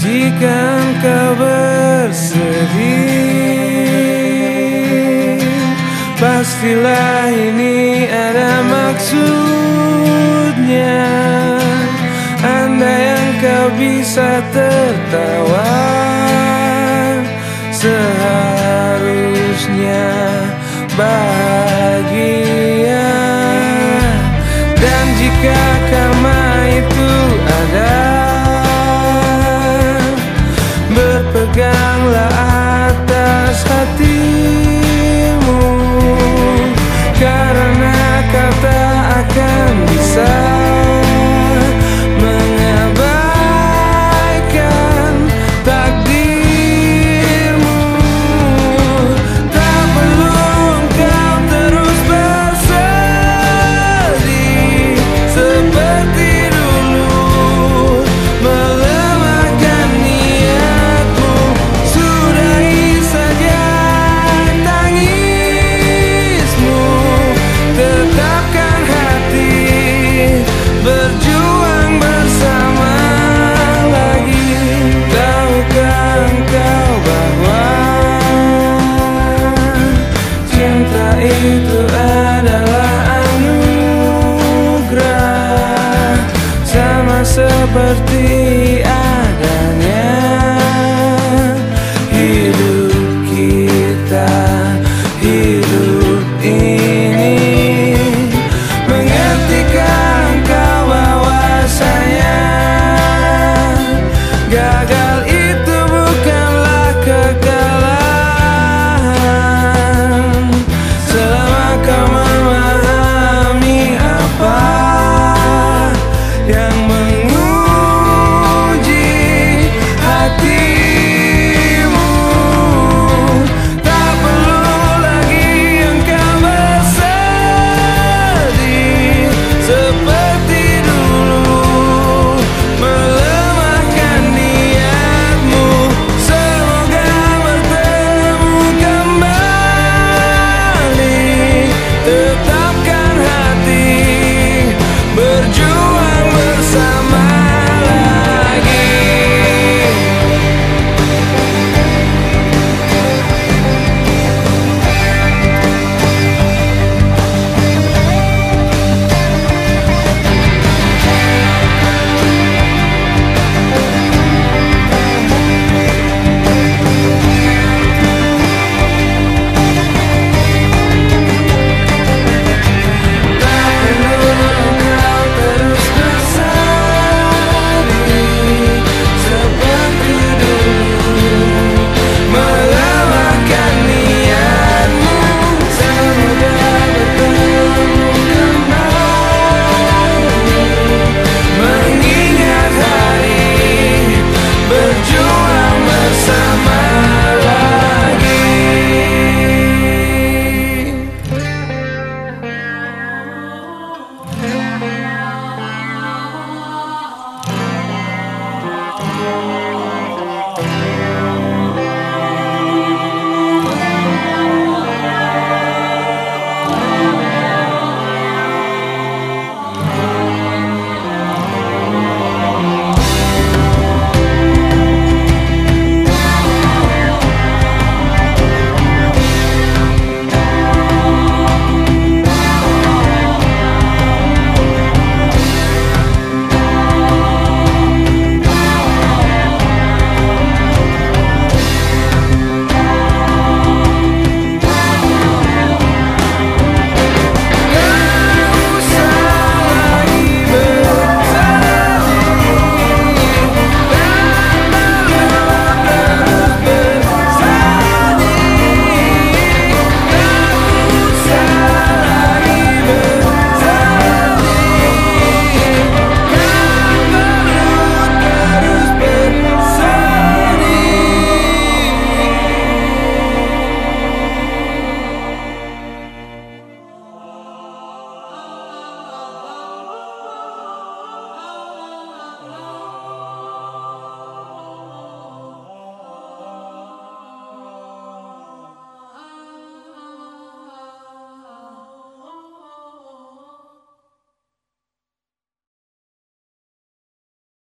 Jika engkau bersedih Pastilah ini ada maksudnya. Andai kau bisa tertawa Seharusnya bahagia seperti